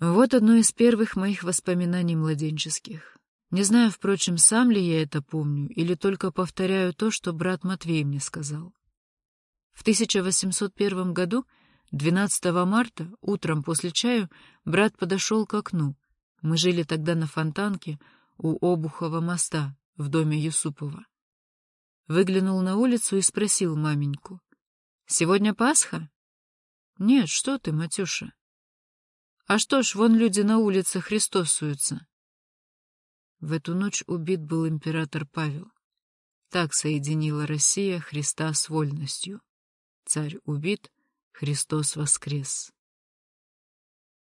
Вот одно из первых моих воспоминаний младенческих. Не знаю, впрочем, сам ли я это помню, или только повторяю то, что брат Матвей мне сказал. В 1801 году, 12 марта, утром после чаю, брат подошел к окну. Мы жили тогда на Фонтанке у Обухова моста в доме Юсупова. Выглянул на улицу и спросил маменьку. «Сегодня Пасха?» «Нет, что ты, Матюша?» «А что ж, вон люди на улице христосуются». В эту ночь убит был император Павел. Так соединила Россия Христа с вольностью. Царь убит, Христос воскрес.